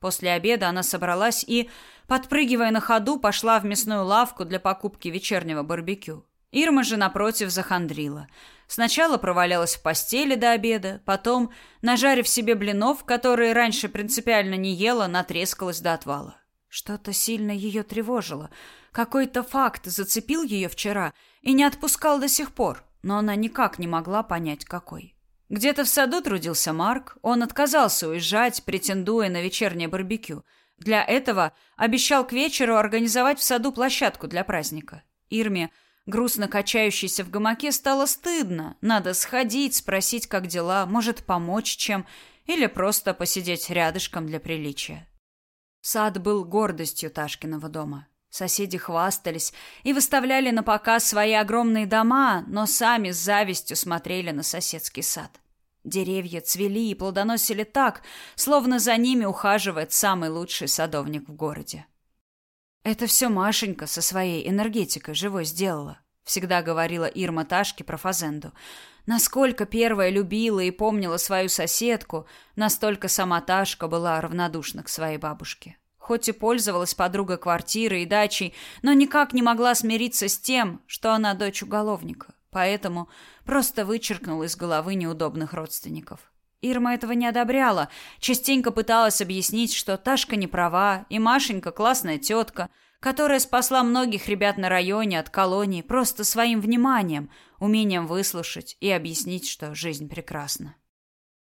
После обеда она собралась и, подпрыгивая на ходу, пошла в мясную лавку для покупки вечернего барбекю. Ирма же напротив захандрила. Сначала провалялась в постели до обеда, потом, нажарив себе блинов, которые раньше принципиально не ела, натрескалась до отвала. Что-то сильно ее тревожило. Какой-то факт зацепил ее вчера и не отпускал до сих пор, но она никак не могла понять, какой. Где-то в саду трудился Марк, он отказался уезжать, претендуя на вечернее барбекю. Для этого обещал к вечеру организовать в саду площадку для праздника. Ирме, грустно качающейся в гамаке, стало стыдно. Надо сходить, спросить, как дела, может, помочь чем, или просто посидеть рядышком для приличия. Сад был гордостью Ташкиного дома. Соседи хвастались и выставляли на показ свои огромные дома, но сами с завистью смотрели на соседский сад. Деревья цвели и плодоносили так, словно за ними ухаживает самый лучший садовник в городе. Это все Машенька со своей энергетикой живой сделала, всегда говорила Ирма Ташке про Фазенду. Насколько первая любила и помнила свою соседку, настолько сама Ташка была равнодушна к своей бабушке. Хоть и пользовалась подруга квартирой и дачей, но никак не могла смириться с тем, что она дочь уголовника. Поэтому просто вычеркнула из головы неудобных родственников. Ирма этого не одобряла, частенько пыталась объяснить, что Ташка не права, и Машенька классная тетка, которая спасла многих ребят на районе от колонии просто своим вниманием, умением выслушать и объяснить, что жизнь прекрасна.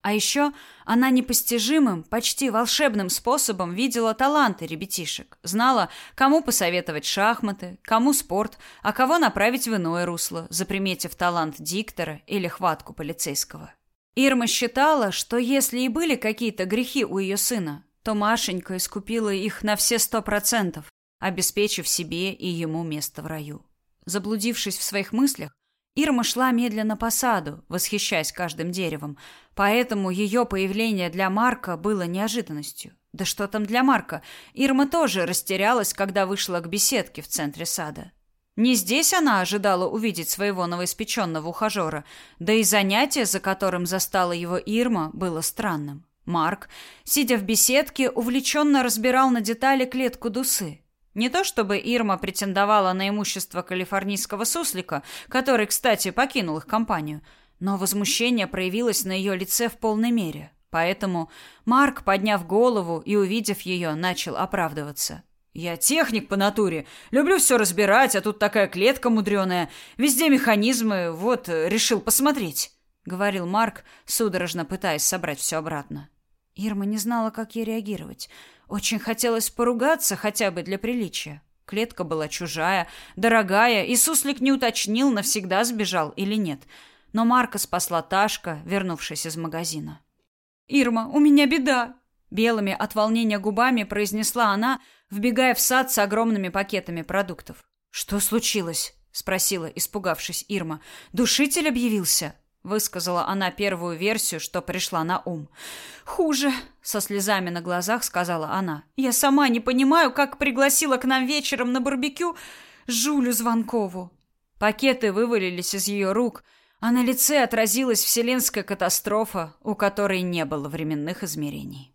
А еще она непостижимым, почти волшебным способом видела таланты ребятишек, знала, кому посоветовать шахматы, кому спорт, а кого направить в иное русло, заприметив талант диктора или хватку полицейского. Ирма считала, что если и были какие-то грехи у ее сына, то Машенька искупила их на все сто процентов, обеспечив себе и ему место в раю. Заблудившись в своих мыслях, Ирма шла медленно по саду, восхищаясь каждым деревом, поэтому ее появление для Марка было неожиданностью. Да что там для Марка? Ирма тоже растерялась, когда вышла к беседке в центре сада. Не здесь она ожидала увидеть своего новоиспеченного ухажера, да и занятие, за которым застала его Ирма, было странным. Марк, сидя в беседке, увлеченно разбирал на детали клетку дусы. Не то чтобы Ирма претендовала на имущество калифорнийского суслика, который, кстати, покинул их компанию, но возмущение проявилось на ее лице в полной мере. Поэтому Марк, подняв голову и увидев ее, начал оправдываться. «Я техник по натуре. Люблю все разбирать, а тут такая клетка мудреная. Везде механизмы. Вот, решил посмотреть», — говорил Марк, судорожно пытаясь собрать все обратно. Ирма не знала, как ей реагировать. Очень хотелось поругаться хотя бы для приличия. Клетка была чужая, дорогая, и суслик не уточнил, навсегда сбежал или нет. Но Марка спасла Ташка, вернувшись из магазина. «Ирма, у меня беда!» Белыми от волнения губами произнесла она, вбегая в сад с огромными пакетами продуктов. «Что случилось?» — спросила, испугавшись Ирма. «Душитель объявился?» Высказала она первую версию, что пришла на ум. Хуже, со слезами на глазах сказала она. Я сама не понимаю, как пригласила к нам вечером на барбекю Жулю Звонкову. Пакеты вывалились из ее рук, а на лице отразилась вселенская катастрофа, у которой не было временных измерений.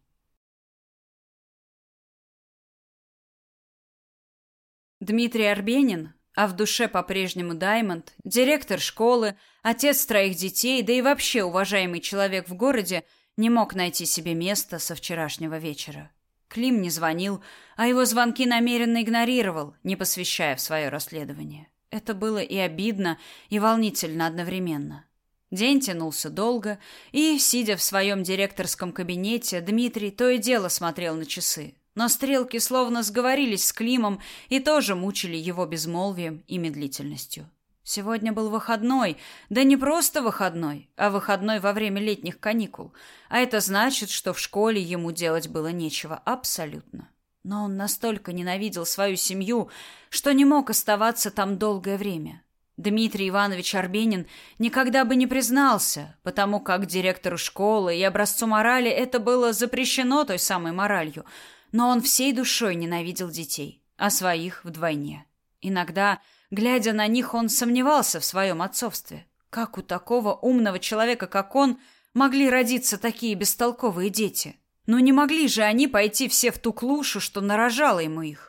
Дмитрий Арбенин а в душе по-прежнему Даймонд, директор школы, отец троих детей, да и вообще уважаемый человек в городе, не мог найти себе места со вчерашнего вечера. Клим не звонил, а его звонки намеренно игнорировал, не посвящая в свое расследование. Это было и обидно, и волнительно одновременно. День тянулся долго, и, сидя в своем директорском кабинете, Дмитрий то и дело смотрел на часы, но стрелки словно сговорились с Климом и тоже мучили его безмолвием и медлительностью. Сегодня был выходной, да не просто выходной, а выходной во время летних каникул, а это значит, что в школе ему делать было нечего абсолютно. Но он настолько ненавидел свою семью, что не мог оставаться там долгое время. Дмитрий Иванович Арбенин никогда бы не признался, потому как директору школы и образцу морали это было запрещено той самой моралью – но он всей душой ненавидел детей, а своих вдвойне. Иногда, глядя на них, он сомневался в своем отцовстве. Как у такого умного человека, как он, могли родиться такие бестолковые дети? Ну не могли же они пойти все в ту клушу, что нарожала ему их.